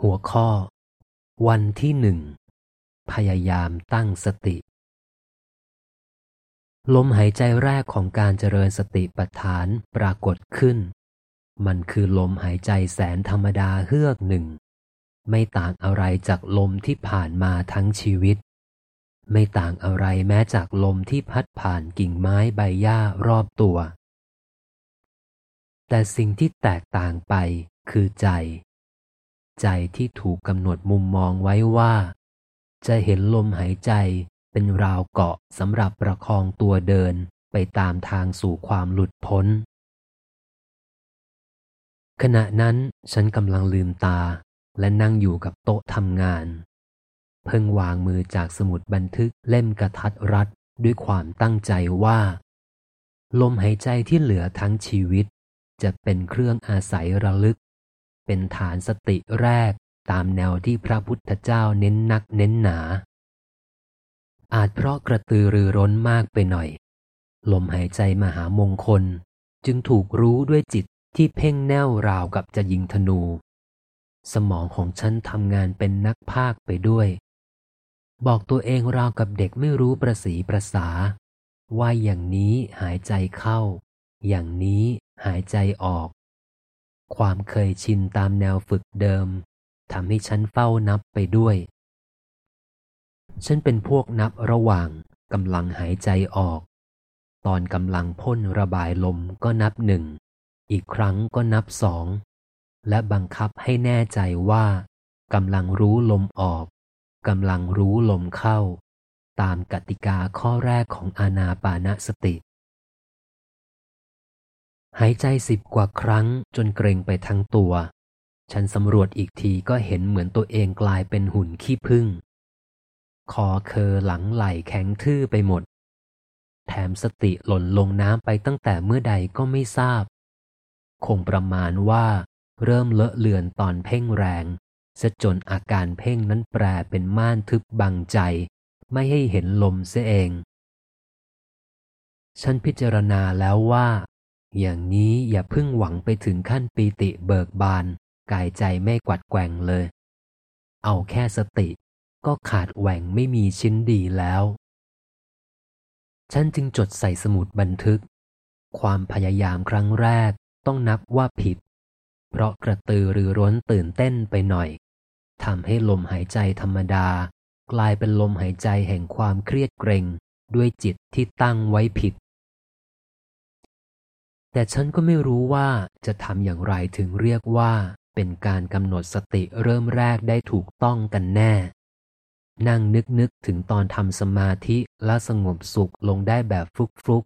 หัวข้อ วันที่หนึ่ง พยายามตั้งสติ ลมหายใจแรกของการเจริญสติปัฏฐานปรากฏขึ้น มันคือลมหายใจแสนธรรมดาเฮือกหนึ่ง ไม่ต่างอะไรจากลมที่ผ่านมาทั้งชีวิต ไม่ต่างอะไรแม้จากลมที่พัดผ่านกิ่งไม้ใบหญ้ารอบตัว แต่สิ่งที่แตกต่างไปคือใจ ใจที่ถูกกำหนดมุมมองไว้ว่า จะเห็นลมหายใจเป็นราวเกาะสำหรับประคองตัวเดินไปตามทางสู่ความหลุดพ้น ขณะนั้นฉันกำลังลืมตาและนั่งอยู่กับโต๊ะทำงาน เพิ่งวางมือจากสมุดบันทึกเล่มกระทัดรัดด้วยความตั้งใจว่า ลมหายใจที่เหลือทั้งชีวิต จะเป็นเครื่องอาศัยระลึก เป็นฐานสติแรกตามแนวที่พระพุทธเจ้าเน้นนักเน้นหนา อาจเพราะกระตือรือร้นมากไปหน่อย ลมหายใจมหามงคลจึงถูกรู้ด้วยจิตที่เพ่งแน่วราวกับจะยิงธนู สมองของฉันทำงานเป็นนักภาคไปด้วย บอกตัวเองราวกับเด็กไม่รู้ประสีประสา ว่าอย่างนี้หายใจเข้า อย่างนี้หายใจออก ความเคยชินตามแนวฝึกเดิมทำให้ฉันเฝ้านับไปด้วย ฉันเป็นพวกนับระหว่างกำลังหายใจออก ตอนกำลังพ่นระบายลมก็นับหนึ่ง อีกครั้งก็นับสอง และบังคับให้แน่ใจว่ากำลังรู้ลมออกกำลังรู้ลมเข้า ตามกติกาข้อแรกของอานาปานสติ หายใจสิบกว่าครั้งจนเกรงไปทั้งตัว ฉันสำรวจอีกทีก็เห็นเหมือนตัวเองกลายเป็นหุ่นขี้ผึ้งคอเคอหลังไหลแข็งทื่อไปหมด แถมสติหล่นลงน้ำไปตั้งแต่เมื่อใดก็ไม่ทราบ คงประมาณว่า เริ่มเลอะเลือนตอนเพ่งแรงซะจนอาการเพ่งนั้นแปรเป็นม่านทึบบังใจ ไม่ให้เห็นลมเสียเอง ฉันพิจารณาแล้วว่า อย่างนี้อย่าพึ่งหวังไปถึงขั้นปีติเบิกบาน กายใจไม่กวัดแกว่งเลย เอาแค่สติ ก็ขาดแหว่งไม่มีชิ้นดีแล้ว ฉันจึงจดใส่สมุดบันทึก ความพยายามครั้งแรกต้องนับว่าผิด เพราะกระตือรือร้นตื่นเต้นไปหน่อยทำให้ลมหายใจธรรมดา กลายเป็นลมหายใจแห่งความเครียดเกรงด้วยจิตที่ตั้งไว้ผิด แต่ฉันก็ไม่รู้ว่าจะทำอย่างไรถึงเรียกว่า เป็นการกำหนดสติเริ่มแรกได้ถูกต้องกันแน่ นั่งนึกนึกถึงตอนทำสมาธิและสงบสุขลงได้แบบฟุกฟุก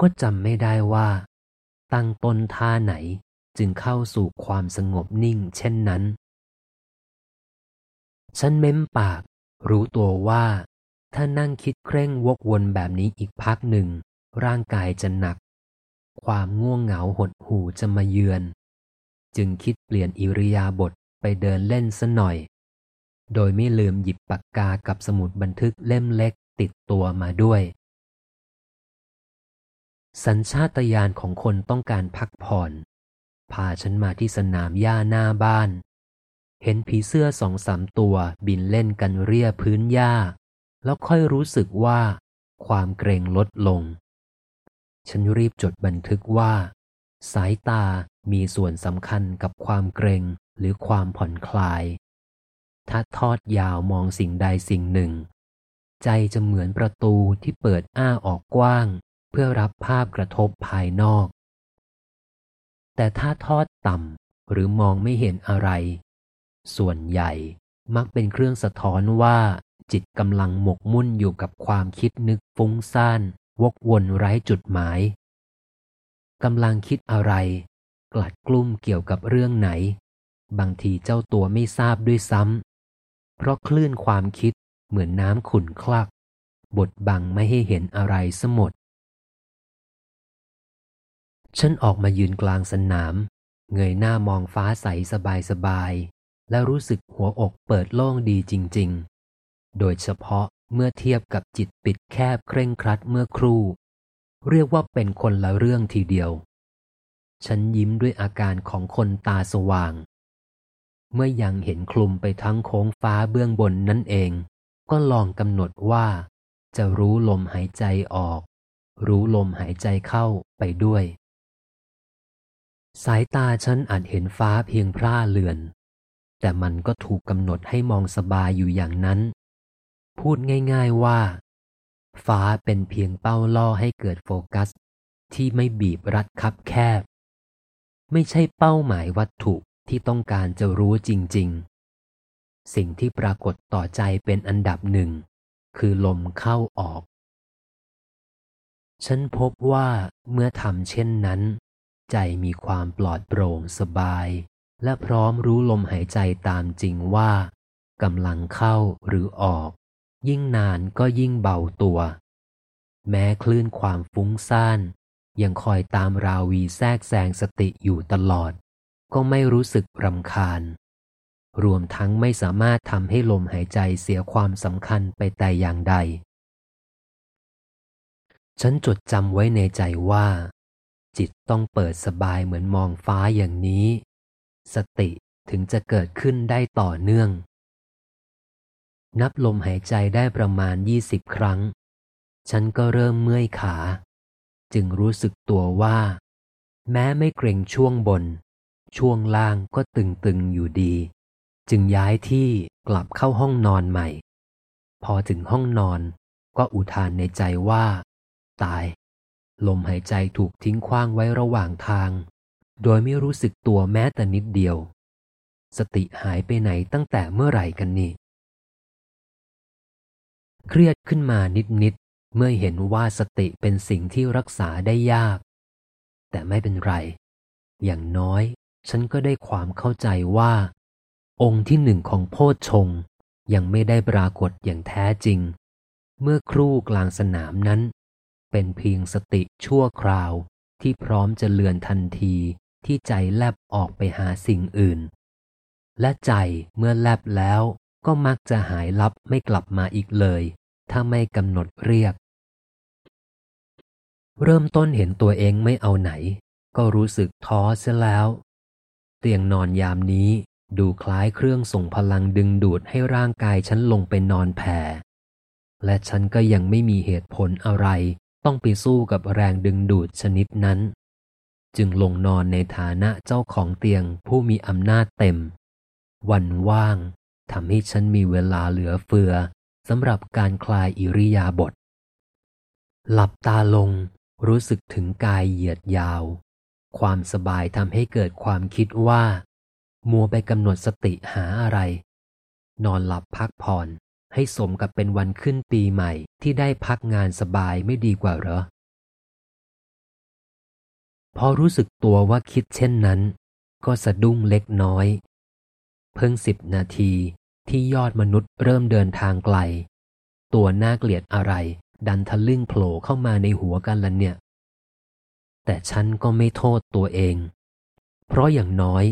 ก็จำไม่ได้ว่า ตั้งต้นท่าไหนจึงเข้าสู่ความสงบนิ่งเช่นนั้น ฉันเม้มปาก รู้ตัวว่า ถ้านั่งคิดเคร่งวกวนแบบนี้อีกพักหนึ่ง ร่างกายจะหนัก ความง่วงเหงาหดหูจะมาเยือน จึงคิดเปลี่ยนอิริยาบถไปเดินเล่นซะหน่อย โดยไม่ลืมหยิบปากกากับสมุดบันทึกเล่มเล็กติดตัวมาด้วย สัญชาตญาณของคนต้องการพักผ่อน พาฉันมาที่สนามหญ้าหน้าบ้าน เห็นผีเสื้อสองสามตัวบินเล่นกันเรียพื้นหญ้า แล้วค่อยรู้สึกว่า ความเกรงลดลง ฉันรีบจดบันทึกว่า สายตามีส่วนสำคัญกับความเกรงหรือความผ่อนคลาย ถ้าทอดยาวมองสิ่งใดสิ่งหนึ่ง ใจจะเหมือนประตูที่เปิดอ้าออกกว้าง เพื่อรับภาพกระทบภายนอก แต่ถ้าทอดต่ำหรือมองไม่เห็นอะไร ส่วนใหญ่มักเป็นเครื่องสะท้อนว่าจิตกำลังหมกมุ่นอยู่กับความคิดนึกฟุ้งซ่าน วกวนไร้จุดหมายกำลังคิดอะไร กลัดกลุ้มเกี่ยวกับเรื่องไหน บางทีเจ้าตัวไม่ทราบด้วยซ้ำเพราะคลื่นความคิดเหมือนน้ำขุ่นคลัก บดบังไม่ให้เห็นอะไรสมด ฉันออกมายืนกลางสนาม เงยหน้ามองฟ้าใสสบายสบาย และรู้สึกหัวอกเปิดโล่งดีจริง ๆ โดยเฉพาะ เมื่อเทียบกับจิตปิดแคบเคร่งครัดเมื่อครู่ เรียกว่าเป็นคนละเรื่องทีเดียว ฉันยิ้มด้วยอาการของคนตาสว่าง เมื่อยังเห็นคลุมไปทั้งโค้งฟ้าเบื้องบนนั่นเอง ก็ลองกำหนดว่าจะรู้ลมหายใจออก รู้ลมหายใจเข้าไปด้วย สายตาฉันอาจเห็นฟ้าเพียงพร่าเลือน แต่มันก็ถูกกำหนดให้มองสบายอยู่อย่างนั้น พูดง่ายๆว่า ฟ้าเป็นเพียงเป้าล่อให้เกิดโฟกัส ที่ไม่บีบรัดคับแคบ ไม่ใช่เป้าหมายวัตถุที่ต้องการจะรู้จริง ๆ สิ่งที่ปรากฏต่อใจเป็นอันดับหนึ่ง คือลมเข้าออก ฉันพบว่าเมื่อทำเช่นนั้น ใจมีความปลอดโปร่งสบาย และพร้อมรู้ลมหายใจตามจริงว่ากำลังเข้าหรือออก ยิ่งนานก็ยิ่งเบาตัว แม้คลื่นความฟุ้งซ่านยังคอยตามราวีแทรกแซงสติอยู่ตลอด ก็ไม่รู้สึกรำคาญ รวมทั้งไม่สามารถทำให้ลมหายใจเสียความสำคัญไปแต่อย่างใด ฉันจดจำไว้ในใจว่า จิตต้องเปิดสบายเหมือนมองฟ้าอย่างนี้ สติถึงจะเกิดขึ้นได้ต่อเนื่อง นับลมหายใจได้ประมาณยี่สิบครั้ง ฉันก็เริ่มเมื่อยขา จึงรู้สึกตัวว่า แม้ไม่เกรงช่วงบน ช่วงล่างก็ตึงๆอยู่ดี จึงย้ายที่กลับเข้าห้องนอนใหม่ พอถึงห้องนอนก็อุทานในใจว่า ตาย ลมหายใจถูกทิ้งคว้างไว้ระหว่างทาง โดยไม่รู้สึกตัวแม้แต่นิดเดียว สติหายไปไหนตั้งแต่เมื่อไหร่กันนี่ เครียดขึ้นมานิดๆ เมื่อเห็นว่าสติเป็นสิ่งที่รักษาได้ยาก แต่ไม่เป็นไร อย่างน้อย ฉันก็ได้ความเข้าใจว่า องค์ที่หนึ่งของโพชงยังไม่ได้ปรากฏอย่างแท้จริง เมื่อครู่กลางสนามนั้น เป็นเพียงสติชั่วคราวที่พร้อมจะเลือนทันทีที่ใจแลบออกไปหาสิ่งอื่น และใจเมื่อแลบแล้ว ก็มักจะหายลับไม่กลับมาอีกเลย ถ้าไม่กำหนดเรียก เริ่มต้นเห็นตัวเองไม่เอาไหน ก็รู้สึกท้อเสียแล้ว เตียงนอนยามนี้ดูคล้ายเครื่องส่งพลังดึงดูดให้ร่างกายฉันลงไปนอนแผ่ และฉันก็ยังไม่มีเหตุผลอะไร ต้องไปสู้กับแรงดึงดูดชนิดนั้น จึงลงนอนในฐานะเจ้าของเตียงผู้มีอำนาจเต็ม วันว่าง ทำให้ฉันมีเวลาเหลือเฟือสำหรับการคลายอิริยาบถ หลับตาลงรู้สึกถึงกายเหยียดยาว ความสบายทำให้เกิดความคิดว่า มัวไปกำหนดสติหาอะไร นอนหลับพักผ่อนให้สมกับเป็นวันขึ้นปีใหม่ที่ได้พักงานสบายไม่ดีกว่าเหรอ พอรู้สึกตัวว่าคิดเช่นนั้น ก็สะดุ้งเล็กน้อย เพิ่งสิบนาทีที่ยอดมนุษย์เริ่มเดินทางไกล ตัวน่าเกลียดอะไร ดันทะลึ่งโผล่เข้ามาในหัวกันละเนี่ย แต่ฉันก็ไม่โทษตัวเอง เพราะอย่างน้อย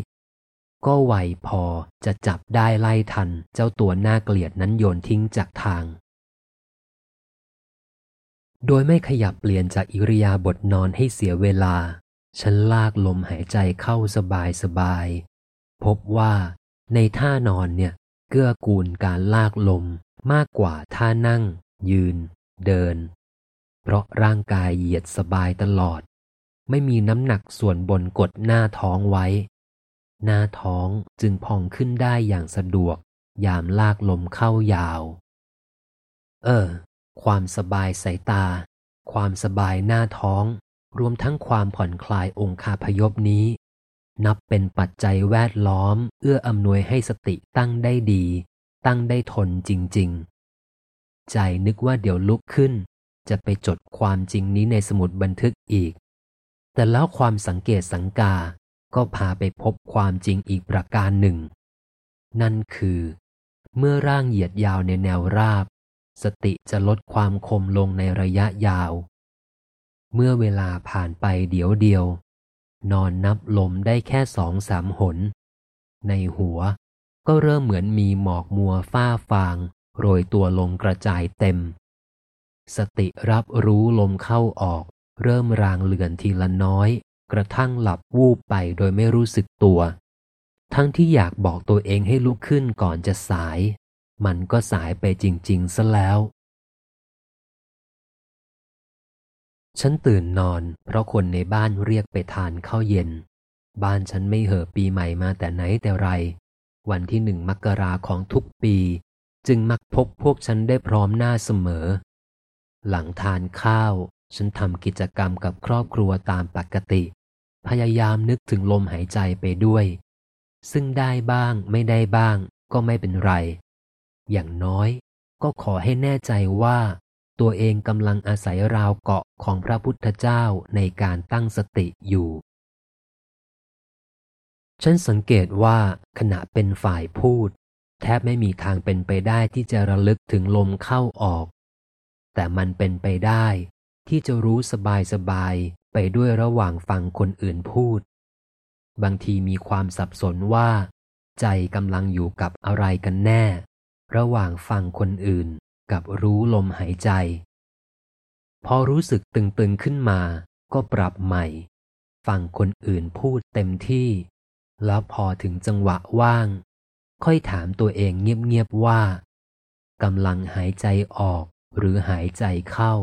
ก็ไวพอจะจับได้ไล่ทันเจ้าตัวน่าเกลียดนั้นโยนทิ้งจากทาง โดยไม่ขยับเปลี่ยนจากอิริยาบถนอนให้เสียเวลา ฉันลากลมหายใจเข้าสบายสบายพบว่า ในท่านอนเนี่ยเกื้อกูลการลากลมมากกว่าท่านั่ง ยืน เดิน เพราะร่างกายเหยียดสบายตลอด ไม่มีน้ำหนักส่วนบนกดหน้าท้องไว้ หน้าท้องจึงพองขึ้นได้อย่างสะดวก ยามลากลมเข้ายาว เออ ความสบายสายตา ความสบายหน้าท้อง รวมทั้งความผ่อนคลายองคาพยพนี้ นับเป็นปัจจัยแวดล้อม เอื้ออำนวยให้สติตั้งได้ดี ตั้งได้ทนจริง ๆ ใจนึกว่าเดี๋ยวลุกขึ้น จะไปจดความจริงนี้ในสมุดบันทึกอีก แต่แล้วความสังเกตสังกา ก็พาไปพบความจริงอีกประการหนึ่ง นั่นคือ เมื่อร่างเหยียดยาวในแนวราบ สติจะลดความคมลงในระยะยาว เมื่อเวลาผ่านไปเดียวเดียว นอนนับลมได้แค่สองสามหน ในหัวก็เริ่มเหมือนมีหมอกมัวฝ้าฟาง โรยตัวลงกระจายเต็ม สติรับรู้ลมเข้าออก เริ่มรางเลือนทีละน้อย กระทั่งหลับวูบไปโดยไม่รู้สึกตัว ทั้งที่อยากบอกตัวเองให้ลุกขึ้นก่อนจะสาย มันก็สายไปจริง ๆ ซะแล้ว ฉันตื่นนอน เพราะคนในบ้านเรียกไปทานข้าวเย็น บ้านฉันไม่เห่อปีใหม่มาแต่ไหนแต่ไร วันที่หนึ่งมกราของทุกปี จึงมักพบพวกฉันได้พร้อมหน้าเสมอ หลังทานข้าว ฉันทำกิจกรรมกับครอบครัวตามปกติ พยายามนึกถึงลมหายใจไปด้วย ซึ่งได้บ้างไม่ได้บ้างก็ไม่เป็นไร อย่างน้อยก็ขอให้แน่ใจว่า ตัวเองกำลังอาศัยราวเกาะของพระพุทธเจ้าในการตั้งสติอยู่ ฉันสังเกตว่าขณะเป็นฝ่ายพูด แทบไม่มีทางเป็นไปได้ที่จะระลึกถึงลมเข้าออก แต่มันเป็นไปได้ที่จะรู้สบายสบายไปด้วยระหว่างฟังคนอื่นพูด บางทีมีความสับสนว่า ใจกำลังอยู่กับอะไรกันแน่ ระหว่างฟังคนอื่น กับรู้ลมหายใจ พอรู้สึกตึงๆขึ้นมา ก็ปรับใหม่ ฟังคนอื่นพูดเต็มที่ แล้วพอถึงจังหวะว่าง ค่อยถามตัวเองเงียบๆว่ากำลังหายใจออกหรือหายใจเข้า